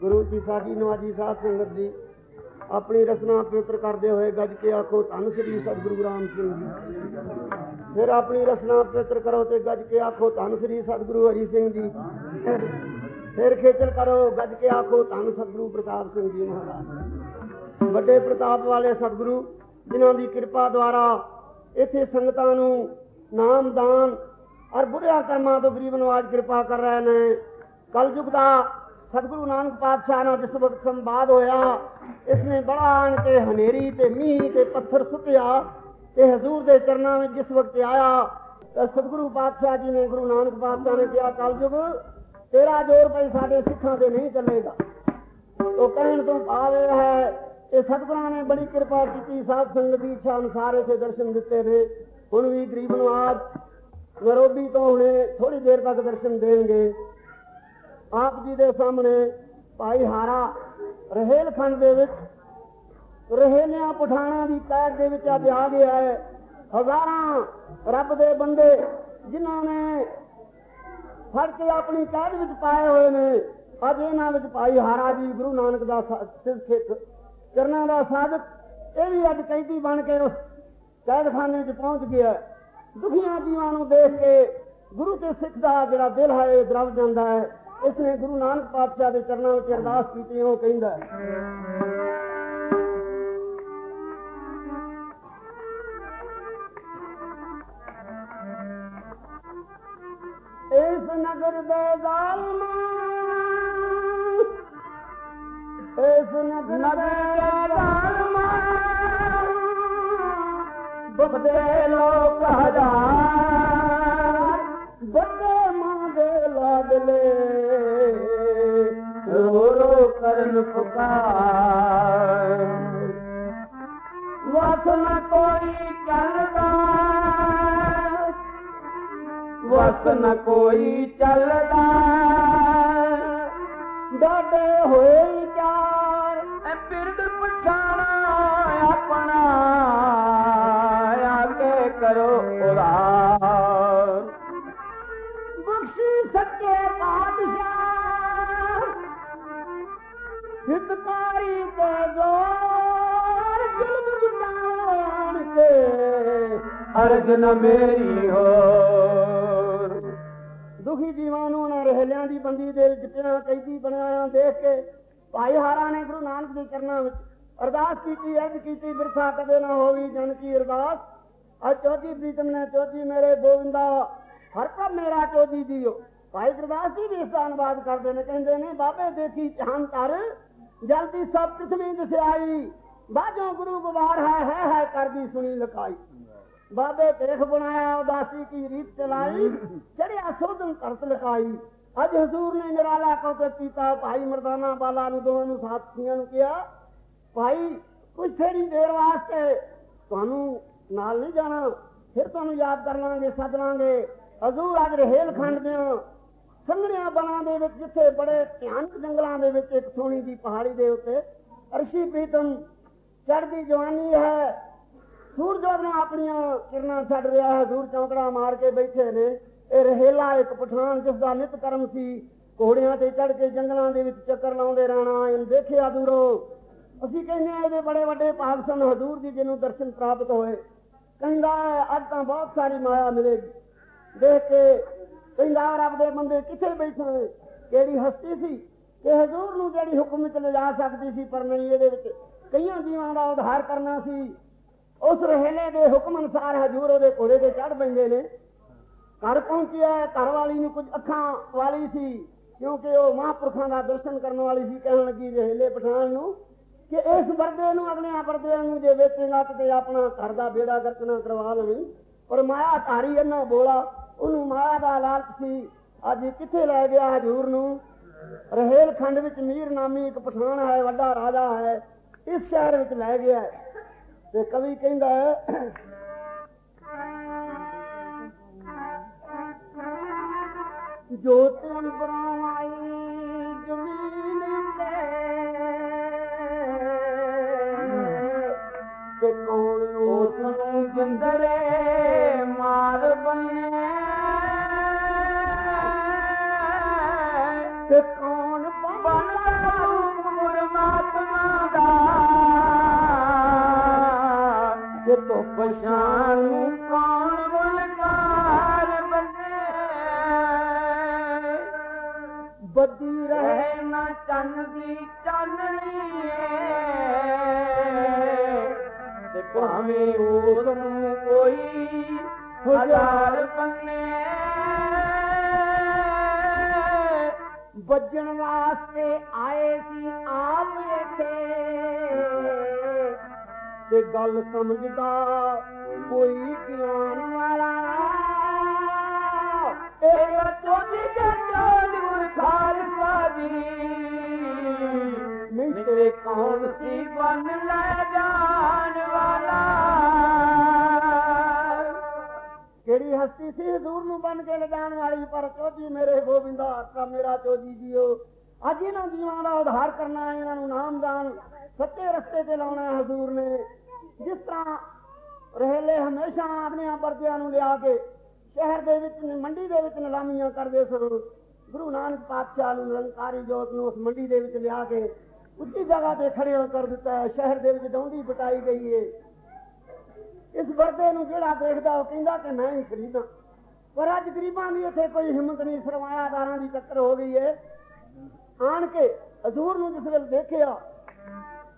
ਗੁਰੂ ਜੀ ਸਾਜੀ ਨਵਾਜੀ ਸਾਧ ਸੰਗਤ ਜੀ, ਆਪਣੀ ਰਸਨਾ ਪਵਿੱਤਰ ਕਰਦੇ ਹੋਏ ਗੱਜ ਕੇ ਆਖੋ, ਧੰਨ ਸ੍ਰੀ ਸਤਿਗੁਰੂ ਗ੍ਰਾਮ ਸਿੰਘ ਜੀ। ਫਿਰ ਆਪਣੀ ਰਸਨਾ ਪਵਿੱਤਰ ਕਰੋ ਤੇ ਗੱਜ ਕੇ ਆਖੋ, ਧੰਨ ਸ੍ਰੀ ਸਤਿਗੁਰੂ ਹਰੀ ਸਿੰਘ ਜੀ। ਫਿਰ ਖੇਚਲ ਕਰੋ, ਗੱਜ ਕੇ ਆਖੋ, ਧੰਨ ਸਤਿਗੁਰੂ ਪ੍ਰਤਾਪ ਸਿੰਘ ਜੀ ਮਹਾਰਾਜ। ਵੱਡੇ ਪ੍ਰਤਾਪ ਵਾਲੇ ਸਤਿਗੁਰੂ, ਜਿਨ੍ਹਾਂ ਦੀ ਕਿਰਪਾ ਦੁਆਰਾ ਇੱਥੇ ਸੰਗਤਾਂ ਨੂੰ ਨਾਮ, ਦਾਨ ਔਰ ਬੁਰਿਆਂ ਕਰਮਾਂ ਤੋਂ ਗਰੀਬ ਨਵਾਜ ਕਿਰਪਾ ਕਰ ਰਹੇ ਨੇ। ਕਲਯੁਗ ਦਾ ਸਤਿਗੁਰੂ ਨਾਨਕ ਪਾਤਸ਼ਾਹ ਨਾਲ ਜਿਸ ਵਕਤ ਸੰਵਾਦ ਹੋਇਆ, ਇਸ ਬੜਾ ਆਣ ਕੇ ਹਨੇਰੀ ਤੇ ਮੀਂਹ ਤੇ ਪੱਥਰ ਸੁੱਟਿਆ ਤੇ ਹਜ਼ੂਰ ਦੇ ਚਰਨਾਂ ਵਿੱਚ ਜਿਸ ਵਕਤ ਆਇਆ, ਤਾਂ ਸਤਿਗੁਰੂ ਪਾਤਸ਼ਾਹ ਜੀ ਨੇ ਗੁਰੂ ਨਾਨਕ ਪਾਤਸ਼ਾਹ ਨੇ ਕਿਹਾ, ਕਲਯੁਗ, ਤੇਰਾ ਜੋਰ ਪਈ ਸਾਡੇ ਸਿੱਖਾਂ ਤੇ ਨਹੀਂ ਚੱਲੇਗਾ। ਉਹ ਕਹਿਣ ਤੋਂ ਭਾਵ ਇਹ ਹੈ ਕਿ ਸਤਿਗੁਰਾਂ ਨੇ ਬੜੀ ਕਿਰਪਾ ਕੀਤੀ, ਸਾਧ ਸੰਗਤ ਦੀ ਇੱਛਾ ਅਨੁਸਾਰ ਇਥੇ ਦਰਸ਼ਨ ਦਿੱਤੇ ਨੇ। ਹੁਣ ਵੀ ਗਰੀਬ ਨਵਾਜ ਨਰੋਬੀ ਤੋਂ ਹੁਣੇ ਥੋੜੀ ਦੇਰ ਤੱਕ ਦਰਸ਼ਨ ਦੇਣਗੇ। ਆਪ ਜੀ ਦੇ ਸਾਹਮਣੇ ਭਾਈ ਹਾਰਾ ਰਹਿਲ ਦੇ ਵਿੱਚ, ਰਹਿਲਿਆਂ ਪਠਾਣਾ ਦੀ ਕੈਦ ਦੇ ਵਿੱਚ ਅੱਜ ਆ ਗਿਆ ਹੈ। ਹਜ਼ਾਰਾਂ ਰੱਬ ਦੇ ਬੰਦੇ ਜਿਨ੍ਹਾਂ ਨੇ ਫੜ ਕੇ ਆਪਣੀ ਕੈਦ ਵਿੱਚ ਪਾਏ ਹੋਏ ਨੇ, ਅੱਜ ਇਹਨਾਂ ਵਿੱਚ ਭਾਈ ਹਾਰਾ ਜੀ ਗੁਰੂ ਨਾਨਕ ਦਾ ਸਾ- ਕਰਨਾ ਦਾ ਸਾਧਕ, ਇਹ ਵੀ ਅੱਜ ਕੈਦੀ ਬਣ ਕੇ ਉਸ ਕੈਦਖਾਨੇ 'ਚ ਪਹੁੰਚ ਗਿਆ ਦੁਖੀਆਂ ਜੀਵਾਂ ਨੂੰ ਦੇਖ ਕੇ ਗੁਰੂ ਤੇ ਸਿੱਖ ਦਾ ਜਿਹੜਾ ਦਿਲ ਹੈ, ਇਹ ਦਰਵ ਜਾਂਦਾ ਹੈ। ਇਸ ਨੇ ਗੁਰੂ ਨਾਨਕ ਪਾਤਸ਼ਾਹ ਦੇ ਚਰਨਾਂ ਵਿੱਚ ਅਰਦਾਸ ਕੀਤੀ, ਉਹ ਕਹਿੰਦਾ ਇਸ ਨਗਰ ਦੇ ਜ਼ਾਲਮਾਂ, ਇਸ ਨਗਰ ਦੇ ਜ਼ਾਲਮਾਂ ਬਖਦੇ ਲੋਕ ਹਜ਼ਾਰ ਬੱਦੇ لڳي رولو ڪرس واسنا ڪوئي چلدا واسنا ڪوئي چلند اپنا آگي ڪرو اڙا ਹਿਤਕਾਰੀ ਤੇ ਜ਼ੁਲਮ ਜਿਤਾਣ ਕੇ, ਅਰਜ ਨ ਮੇਰੀ ਹੋਰ। ਦੁਖੀ ਜੀਵਾਂ ਨੂੰ ਉਹਨਾਂ ਰਹਿਲਿਆਂ ਦੀ ਬੰਦੀ ਦੇ ਵਿੱਚ ਕੈਦੀ ਬਣਾਇਆ ਦੇਖ ਕੇ। ਭਾਈ ਹਾਰਾ ਨੇ ਗੁਰੂ ਨਾਨਕ ਦੇ ਚਰਨਾਂ ਵਿੱਚ ਅਰਦਾਸ ਕੀਤੀ ਅਜ ਕੀਤੀ, ਬਿਰਥਾ ਕਦੇ ਨਾ ਹੋਵੀ ਜਨ ਕੀ ਅਰਦਾਸ। ਅਜ ਚੌਥੀ ਪ੍ਰੀਤਮ ਨੇ ਚੌਥੀ ਮੇਰੇ ਗੋਵਿੰਦਾ, ਹਰ ਪ੍ਰਭ ਮੇਰਾ ਚੌਥੀ ਜੀਓ। ਭਾਈ ਗੁਰਦਾਸ ਜੀ ਵੀ ਇਸ ਦਾ ਅਨੁਵਾਦ ਕਰਦੇ ਨੇ, ਕਹਿੰਦੇ ਨੇ, ਬਾਬੇ ਦੇਖੀ ਚਾਹਨ ਕਰ ਜਲਦੀ ਸਭ ਪ੍ਰਿਥਵੀ ਦਿਸਿਆਈ ਬਾਝੋਂ ਗੁਰੂ ਗਵਾਰ ਹੈ ਹੈ ਹੈ ਕਰਦੀ ਸੁਣੀ ਲਕਾਈ ਬਾਬੇ ਤੇਖ ਬਣਾਇਆ, ਉਦਾਸੀ ਕੀ ਰੀਤ ਚਲਾਈ। ਚੜਿਆ ਸੋਧਨ ਕਰਤ ਲਕਾਈ ਅੱਜ ਹਜ਼ੂਰ ਨੇ ਨਿਰਾਲਾ ਕੌਤਕ ਕੀਤਾ। ਭਾਈ ਮਰਦਾਨਾ ਬਾਲਾ ਨੂੰ ਦੋਵਾਂ ਨੂੰ ਸਾਥੀਆਂ ਨੂੰ ਕਿਹਾ, ਭਾਈ ਕੁਝ ਥੇੜੀ ਦੇਰ ਵਾਸਤੇ ਤੁਹਾਨੂੰ ਨਾਲ ਨਹੀਂ ਜਾਣਾ। ਫਿਰ ਤੁਹਾਨੂੰ ਯਾਦ ਕਰ ਲਾਂਗੇ, ਸੱਦ ਲਾਂਗੇ। ਹਜ਼ੂਰ ਅੱਜ ਰਹਿਲ ਖੰਡ ਦੇ ਸੰਘਣਿਆਂ ਬਣਾ ਦੇ ਵਿੱਚ ਜਿੱਥੇ ਬੜੇ ਭਿਆਨਕ ਜੰਗਲਾਂ ਦੇ ਵਿੱਚ ਇੱਕ ਸੋਹਣੀ ਦੀ ਪਹਾੜੀ ਦੇ ਉੱਤੇ ਅਰਸ਼ੀ ਪ੍ਰੀਤਮ ਚੜ੍ਹਦੀ ਜਵਾਨੀ ਹੈ। ਸੂਰਜ ਉਹਨੂੰ ਆਪਣੀਆਂ ਕਿਰਨਾਂ ਛੱਡ ਰਿਹਾ ਹੈ। ਦੂਰ ਚੌਂਕੜਾ ਮਾਰ ਕੇ ਬੈਠੇ ਨੇ। ਇਹ ਰਹਿਲਾ ਇੱਕ ਪਠਾਨ ਜਿਸ ਦਾ ਨਿਤ ਕਰਮ ਸੀ। ਘੋੜਿਆਂ ਤੇ ਚੜ ਕੇ ਜੰਗਲਾਂ ਦੇ ਵਿੱਚ ਚੱਕਰ ਲਾਉਂਦੇ ਰਹਿਣਾ ਇਹਨੂੰ ਦੇਖਿਆ ਦੂਰੋਂ। ਅਸੀਂ ਕਹਿੰਦੇ ਆ ਇਹਦੇ ਬੜੇ ਵੱਡੇ ਭਾਗ ਸਨ। ਹਜ਼ੂਰ ਜੀ ਜਿਹਨੂੰ ਦਰਸ਼ਨ ਪ੍ਰਾਪਤ ਹੋਏ। ਕਹਿੰਦਾ ਹੈ, ਅੱਜ ਤਾਂ ਬਹੁਤ ਸਾਰੀ ਮਾਇਆ ਮਿਲੇਗੀ। ਦੇਖ ਕੇ ਕਹਿੰਦਾ ਰੱਬ ਦੇ ਬੰਦੇ ਕਿੱਥੇ ਬੈਠੇ ਕਿਹੜੀ ਹਸਤੀ ਸੀ? ਕਿ ਹਜ਼ੂਰ ਨੂੰ ਜਿਹੜੀ ਹੁਕਮ ਵਿੱਚ ਲਿਜਾ ਸਕਦੀ ਸੀ ਪਰ ਨਹੀਂ ਇਹਦੇ ਵਿੱਚ? ਕਈਆਂ ਜੀਵਾਂ ਦਾ ਉਧਾਰ ਕਰਨਾ ਸੀ। ਉਸ ਰਹਿਲੇ ਦੇ ਹੁਕਮ ਅਨੁਸਾਰ ਹਜੂਰ ਉਹਦੇ ਘੋੜੇ ਤੇ ਚੜ ਪੈਂਦੇ ਨੇ। ਘਰ ਪਹੁੰਚਿਆ, ਘਰ ਵਾਲੀ ਨੂੰ ਕੁਝ ਅੱਖਾਂ ਵਾਲੀ ਸੀ, ਕਿਉਂਕਿ ਉਹ ਮਹਾਂਪੁਰਖਾਂ ਦਾ ਦਰਸ਼ਨ ਕਰਨ ਵਾਲੀ ਸੀ। ਕਹਿਣ ਲੱਗੀ ਰਹਿਲੇ ਪਠਾਨ ਨੂੰ ਕਿ ਇਸ ਵਰਦੇ ਨੂੰ, ਅਗਲਿਆਂ ਵਰਦਿਆਂ ਨੂੰ ਜੇ ਵੇਚੇਗਾ, ਕਿਤੇ ਆਪਣਾ ਘਰ ਦਾ ਬੇੜਾ ਗਰਕਣਾ ਕਰਵਾ ਲਵੀਂ ਪਰ ਮਾਇਆ ਧਾਰੀ ਇਹਨਾਂ ਬੋਲਾ ਉਹਨੂੰ ਮਾਇਆ ਦਾ ਲਾਲਚ ਸੀ। ਅੱਜ ਕਿੱਥੇ ਲੈ ਗਿਆ ਹਜੂਰ ਨੂੰ? ਰਹਿਲ ਖੰਡ ਵਿੱਚ ਮੀਰ ਨਾਮੀ ਇੱਕ ਪਠਾਨ ਹੈ, ਵੱਡਾ ਰਾਜਾ ਹੈ, ਇਸ ਸ਼ਹਿਰ ਵਿੱਚ ਲੈ ਗਿਆ ਤੇ ਕਵੀ ਕਹਿੰਦਾ ਹੈ ਜੋਤ ਅੰਬਰਾਂ ਆਈ ਤੇ ਕੌਣ ਬਣਦਾ ਪਰਮਾਤਮਾ ਦਾ? ਜੇ ਤੋ ਪਛਾਣ ਕੌਣ ਗੁਲਕਾਰ ਬੰਦੇ? ਬੱਦੀ ਰਹੇ ਨਾ ਚੰਨ ਦੀ ਚਾਨਣੀ। ਤੇ ਭਾਵੇਂ ਉਸ ਨੂੰ ਕੋਈ ਹਜ਼ਾਰ ਪੰਨੇ ਵੱਜਣ ਵਾਸਤੇ ਆਏ ਸੀ ਆਪ ਇੱਥੇ। ਤੇ ਗੱਲ ਸਮਝਦਾ ਕੋਈ ਗਿਆਨ ਵਾਲਾ ਇਹ ਚੋਦੀ ਦੇ ਖਾਲਸਾ ਜੀ। ਨਹੀਂ ਤੇ ਕੌਣ ਸੀ ਬਨ ਲੈ ਜਾ? ਹਸਤੀ ਸੀ ਹਜ਼ੂਰ ਨੂੰ ਬਨ ਕੇ ਲਿਜਾਣ ਵਾਲੀ, ਪਰ ਚੋਜੀ ਮੇਰੇ ਗੋਬਿੰਦਾ ਆਕਾ ਮੇਰਾ ਚੋਜੀ ਜੀਓ, ਅੱਜ ਇਹਨਾਂ ਜੀਵਾਂ ਦਾ ਉਧਾਰ ਕਰਨਾ ਹੈ, ਇਹਨਾਂ ਨੂੰ ਨਾਮਦਾਨ ਸੱਚੇ ਰਸਤੇ ਤੇ ਲਾਉਣਾ ਹੈ ਹਜ਼ੂਰ ਨੇ। ਜਿਸ ਤਰ੍ਹਾਂ ਰਹਿਲੇ ਹਮੇਸ਼ਾ ਆਪਣੇ ਪਰਦਿਆਂ ਨੂੰ ਲਿਆ ਕੇ ਸ਼ਹਿਰ ਦੇ ਵਿੱਚ, ਮੰਡੀ ਦੇ ਵਿੱਚ ਨਿਲਾਮੀਆਂ ਕਰਦੇ ਸਨ। ਗੁਰੂ ਨਾਨਕ ਪਾਤਸ਼ਾਹ ਨੂੰ ਨਿਰੰਕਾਰੀ ਜੋਤ ਨੂੰ ਉਸ ਮੰਡੀ ਦੇ ਵਿੱਚ ਲਿਆ ਕੇ ਉੱਚੀ ਜਗ੍ਹਾ ਤੇ ਖੜੇ ਕਰ ਦਿੱਤਾ ਹੈ। ਸ਼ਹਿਰ ਦੇ ਵਿੱਚ ਡੌਂਡੀ ਪਟਾਈ ਗਈ ਹੈ ਇਸ ਨੂੰ ਜਿਹੜਾ ਦੇਖਦਾ, ਉਹ ਕਹਿੰਦਾ ਕਿ ਮੈਂ ਹੀ ਖਰੀਦਾਂ। ਪਰ ਅੱਜ ਗਰੀਬਾਂ ਦੀ ਇੱਥੇ ਕੋਈ ਹਿੰਮਤ ਨਹੀਂ, ਸਰਮਾਇਆਦਾਰਾਂ ਦੀ ਟੱਕਰ ਹੋ ਗਈ ਏ। ਆਣ ਕੇ ਹਜ਼ੂਰ ਨੂੰ ਜਿਸ ਵੇਲੇ ਦੇਖਿਆ